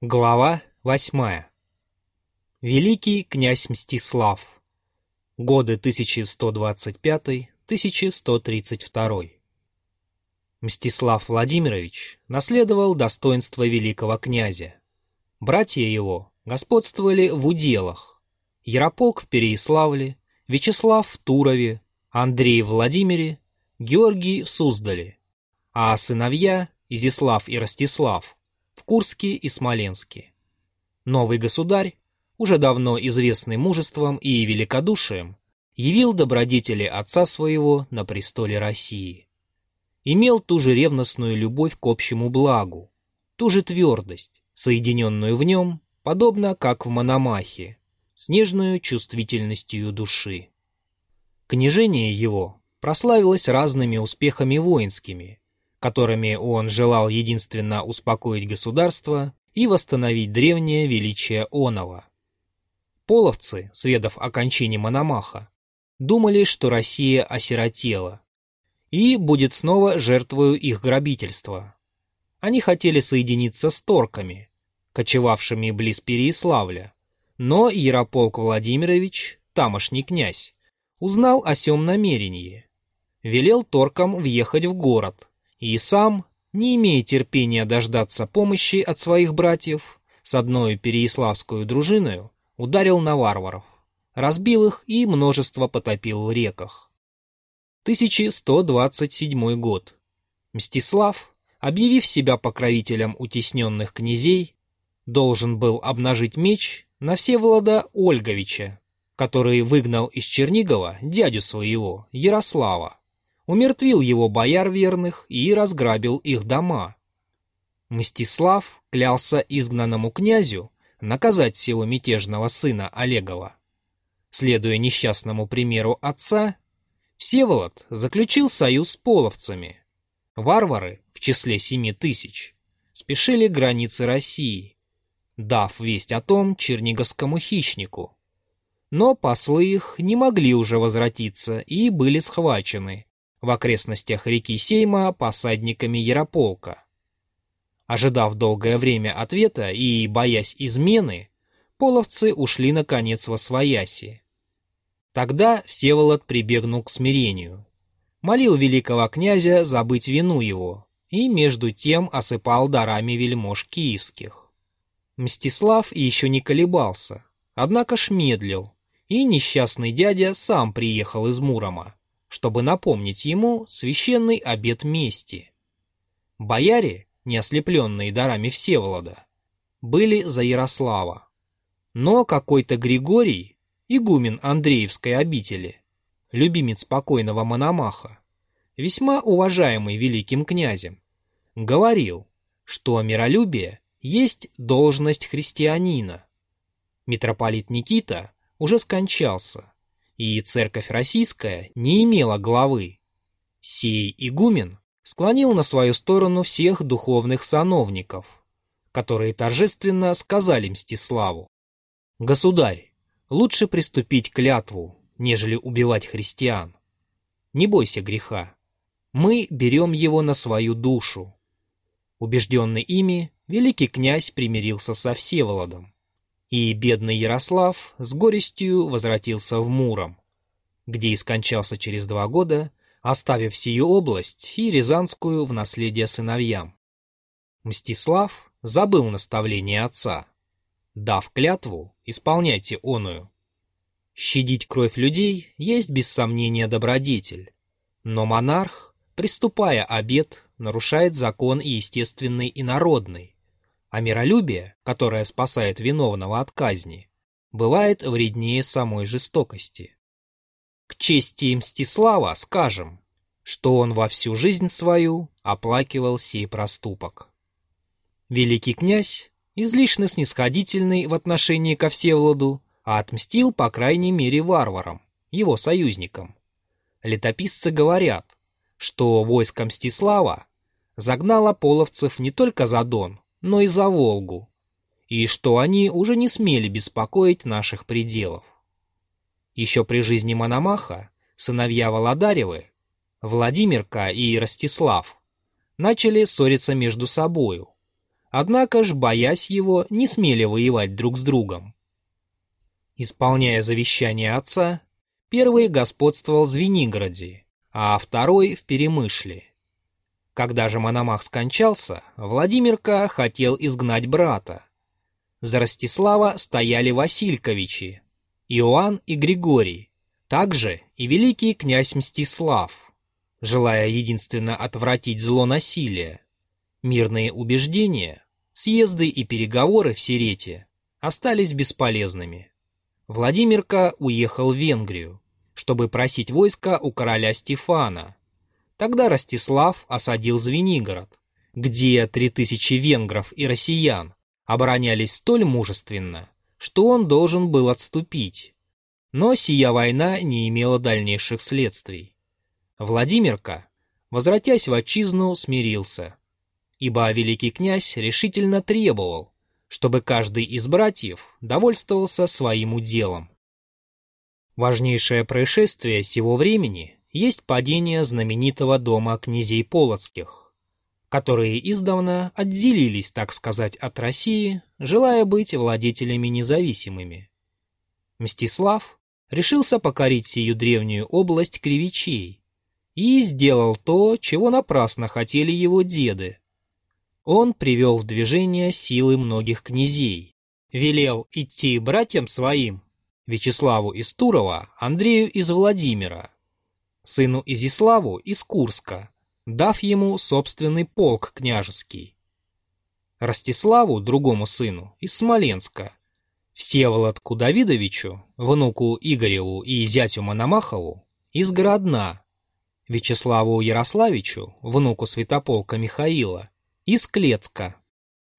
Глава восьмая. Великий князь Мстислав. Годы 1125-1132. Мстислав Владимирович наследовал достоинство великого князя. Братья его господствовали в уделах. Ярополк в Переяславле, Вячеслав в Турове, Андрей в Владимире, Георгий в Суздале, а сыновья Изяслав и Ростислав в Курске и Смоленске. Новый государь, уже давно известный мужеством и великодушием, явил добродетели отца своего на престоле России. Имел ту же ревностную любовь к общему благу, ту же твердость, соединенную в нем, подобно как в Мономахе, с нежную чувствительностью души. Княжение его прославилось разными успехами воинскими, которыми он желал единственно успокоить государство и восстановить древнее величие Онова. Половцы, сведав о кончине Мономаха, думали, что Россия осиротела и будет снова жертвою их грабительства. Они хотели соединиться с торками, кочевавшими близ Переяславля, но Ярополк Владимирович, тамошний князь, узнал о сём намерении, велел торкам въехать в город, и сам, не имея терпения дождаться помощи от своих братьев, с одной переяславскую дружиною ударил на варваров, разбил их и множество потопил в реках. 1127 год. Мстислав, объявив себя покровителем утесненных князей, должен был обнажить меч на Всеволода Ольговича, который выгнал из Чернигова дядю своего, Ярослава умертвил его бояр верных и разграбил их дома. Мстислав клялся изгнанному князю наказать сего мятежного сына Олегова. Следуя несчастному примеру отца, Всеволод заключил союз с половцами. Варвары, в числе семи тысяч, спешили к границе России, дав весть о том черниговскому хищнику. Но послы их не могли уже возвратиться и были схвачены, в окрестностях реки Сейма посадниками Ярополка. Ожидав долгое время ответа и боясь измены, половцы ушли наконец во свояси. Тогда Всеволод прибегнул к смирению, молил великого князя забыть вину его и между тем осыпал дарами вельмож киевских. Мстислав еще не колебался, однако ж медлил, и несчастный дядя сам приехал из Мурома чтобы напомнить ему священный обет мести. Бояре, не ослепленные дарами Всеволода, были за Ярослава. Но какой-то Григорий, игумен Андреевской обители, любимец покойного Мономаха, весьма уважаемый великим князем, говорил, что миролюбие есть должность христианина. Митрополит Никита уже скончался, и церковь российская не имела главы. Сей игумен склонил на свою сторону всех духовных сановников, которые торжественно сказали Мстиславу, «Государь, лучше приступить к клятву, нежели убивать христиан. Не бойся греха. Мы берем его на свою душу». Убежденный ими, великий князь примирился со Всеволодом и бедный Ярослав с горестью возвратился в Муром, где и скончался через два года, оставив сию область и Рязанскую в наследие сыновьям. Мстислав забыл наставление отца. Дав клятву, исполняйте оную. Щадить кровь людей есть без сомнения добродетель, но монарх, приступая обет, нарушает закон и естественный и народный, а миролюбие, которое спасает виновного от казни, бывает вреднее самой жестокости. К чести Мстислава скажем, что он во всю жизнь свою оплакивал сей проступок. Великий князь, излишне снисходительный в отношении ко Всеволоду, отмстил по крайней мере варварам, его союзникам. Летописцы говорят, что войско Мстислава загнало половцев не только за Дон, но и за Волгу, и что они уже не смели беспокоить наших пределов. Еще при жизни Мономаха сыновья Володаревы, Владимирка и Ростислав, начали ссориться между собою, однако ж, боясь его, не смели воевать друг с другом. Исполняя завещание отца, первый господствовал в Звенигороде, а второй в Перемышле. Когда же Мономах скончался, Владимирка хотел изгнать брата. За Ростислава стояли Васильковичи, Иоанн и Григорий, также и великий князь Мстислав, желая единственно отвратить зло насилия. Мирные убеждения, съезды и переговоры в Сирете остались бесполезными. Владимирка уехал в Венгрию, чтобы просить войска у короля Стефана. Тогда Ростислав осадил Звенигород, где три тысячи венгров и россиян оборонялись столь мужественно, что он должен был отступить. Но сия война не имела дальнейших следствий. Владимирка, возвратясь в отчизну, смирился, ибо великий князь решительно требовал, чтобы каждый из братьев довольствовался своим уделом. Важнейшее происшествие сего времени есть падение знаменитого дома князей Полоцких, которые издавна отделились, так сказать, от России, желая быть владетелями независимыми. Мстислав решился покорить сию древнюю область кривичей и сделал то, чего напрасно хотели его деды. Он привел в движение силы многих князей, велел идти братьям своим Вячеславу из Турова, Андрею из Владимира, сыну Изиславу из Курска, дав ему собственный полк княжеский. Ростиславу, другому сыну, из Смоленска, Всеволодку Давидовичу, внуку Игореву и зятю Мономахову, из Городна, Вячеславу Ярославичу, внуку святополка Михаила, из Клецка.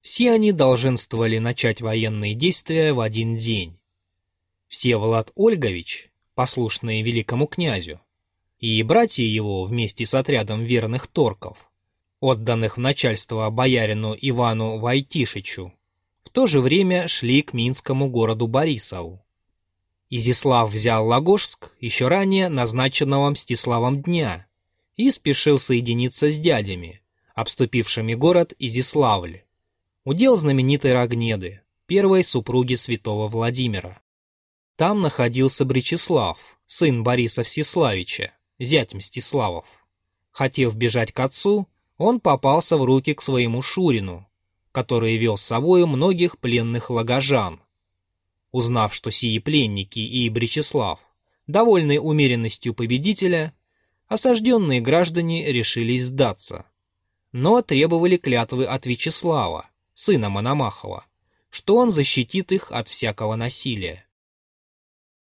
Все они долженствовали начать военные действия в один день. Всеволод Ольгович, послушный великому князю, и братья его вместе с отрядом верных торков, отданных в начальство боярину Ивану Войтишичу, в то же время шли к минскому городу Борисову. Изислав взял Лагожск еще ранее назначенного Мстиславом дня и спешил соединиться с дядями, обступившими город Изиславль. Удел знаменитой Рогнеды, первой супруги святого Владимира. Там находился Бречеслав, сын Бориса Всеславича, зять Мстиславов. Хотев бежать к отцу, он попался в руки к своему Шурину, который вел с собою многих пленных лагожан. Узнав, что сии пленники и Бречеслав, довольные умеренностью победителя, осажденные граждане решились сдаться. Но требовали клятвы от Вячеслава, сына Мономахова, что он защитит их от всякого насилия.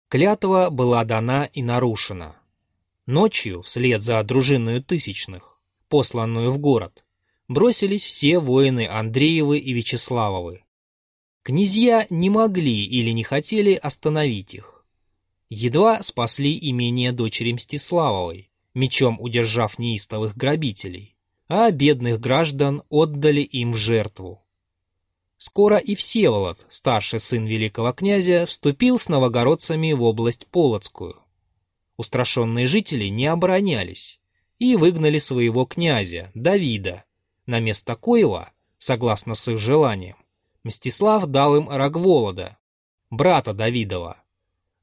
Клятва была дана и нарушена. Ночью, вслед за дружиною тысячных, посланную в город, бросились все воины Андреевы и Вячеславовы. Князья не могли или не хотели остановить их. Едва спасли имение дочери Мстиславовой, мечом удержав неистовых грабителей, а бедных граждан отдали им в жертву. Скоро и Всеволод, старший сын великого князя, вступил с новогородцами в область Полоцкую. Устрашенные жители не оборонялись и выгнали своего князя, Давида, на место коего, согласно с их желанием, Мстислав дал им Рогволода, брата Давидова,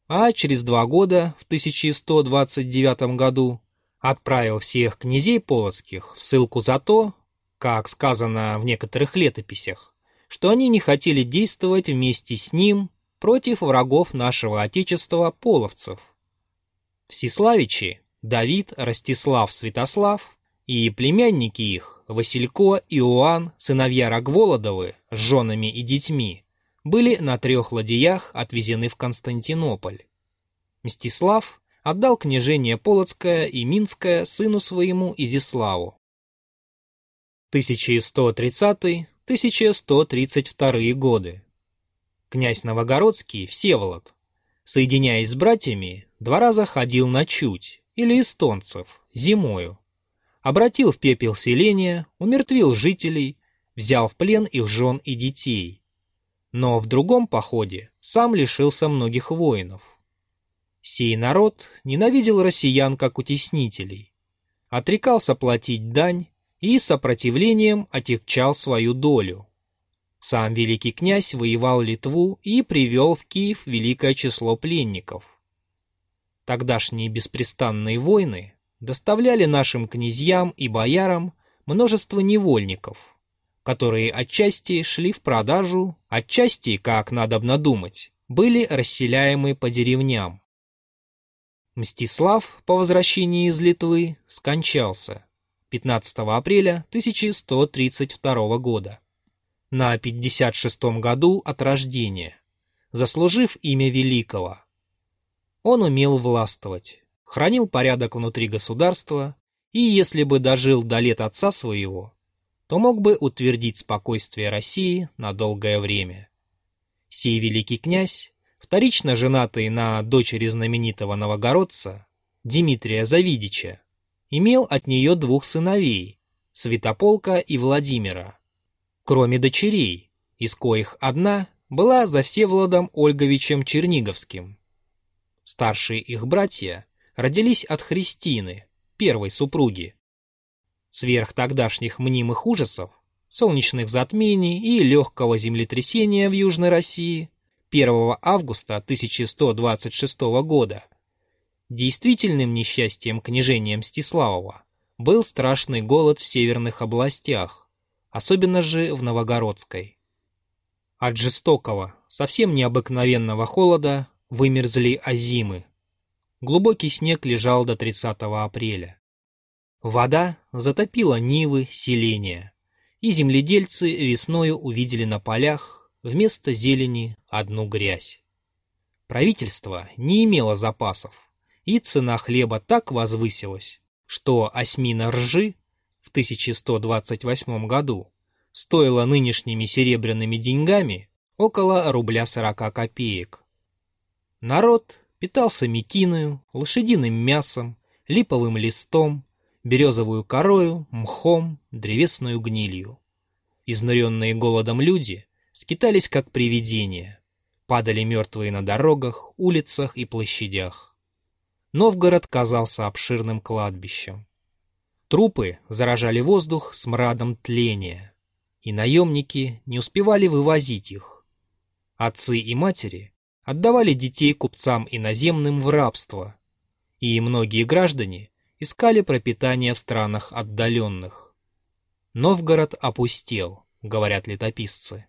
а через два года, в 1129 году, отправил всех князей полоцких в ссылку за то, как сказано в некоторых летописях, что они не хотели действовать вместе с ним против врагов нашего Отечества половцев. Всеславичи, Давид, Ростислав, Святослав и племянники их, Василько, Иоанн, сыновья Рогволодовы, с женами и детьми, были на трех ладьях отвезены в Константинополь. Мстислав отдал княжение Полоцкое и Минское сыну своему Изиславу. 1130 1132 годы. Князь Новогородский Всеволод, соединяясь с братьями, два раза ходил на Чуть или эстонцев зимою, обратил в пепел селения, умертвил жителей, взял в плен их жен и детей. Но в другом походе сам лишился многих воинов. Сей народ ненавидел россиян как утеснителей, отрекался платить дань и сопротивлением отягчал свою долю. Сам великий князь воевал Литву и привел в Киев великое число пленников. Тогдашние беспрестанные войны доставляли нашим князьям и боярам множество невольников, которые отчасти шли в продажу, отчасти, как надо думать, были расселяемы по деревням. Мстислав по возвращении из Литвы скончался 15 апреля 1132 года на 56 году от рождения, заслужив имя Великого. Он умел властвовать, хранил порядок внутри государства и, если бы дожил до лет отца своего, то мог бы утвердить спокойствие России на долгое время. Сей великий князь, вторично женатый на дочери знаменитого новогородца, Дмитрия Завидича, имел от нее двух сыновей, Святополка и Владимира, кроме дочерей, из коих одна была за Всеволодом Ольговичем Черниговским. Старшие их братья родились от Христины, первой супруги. Сверх тогдашних мнимых ужасов, солнечных затмений и легкого землетрясения в Южной России 1 августа 1126 года действительным несчастьем княжения Мстиславова был страшный голод в северных областях, особенно же в Новогородской. От жестокого, совсем необыкновенного холода вымерзли озимы, Глубокий снег лежал до 30 апреля. Вода затопила нивы, селения, и земледельцы весною увидели на полях вместо зелени одну грязь. Правительство не имело запасов, и цена хлеба так возвысилась, что осьмина ржи в 1128 году стоила нынешними серебряными деньгами около рубля 40 копеек. Народ питался мекиною, лошадиным мясом, липовым листом, березовую корою, мхом, древесную гнилью. Изнуренные голодом люди скитались как привидения, падали мертвые на дорогах, улицах и площадях. Новгород казался обширным кладбищем. Трупы заражали воздух смрадом тления, и наемники не успевали вывозить их. Отцы и матери отдавали детей купцам иноземным в рабство, и многие граждане искали пропитание в странах отдаленных. Новгород опустел, говорят летописцы.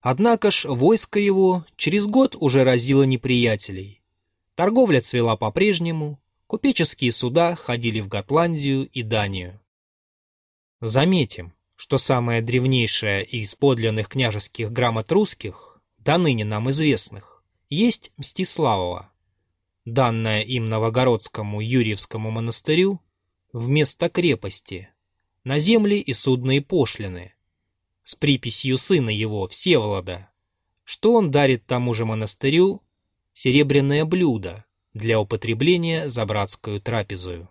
Однако ж войско его через год уже разило неприятелей. Торговля цвела по-прежнему, купеческие суда ходили в Готландию и Данию. Заметим, что самая древнейшая из подлинных княжеских грамот русских, до ныне нам известных, есть Мстиславова, данная им Новогородскому Юрьевскому монастырю вместо крепости, на земли и судные пошлины, с приписью сына его, Всеволода, что он дарит тому же монастырю? Серебряное блюдо для употребления за братскую трапезою.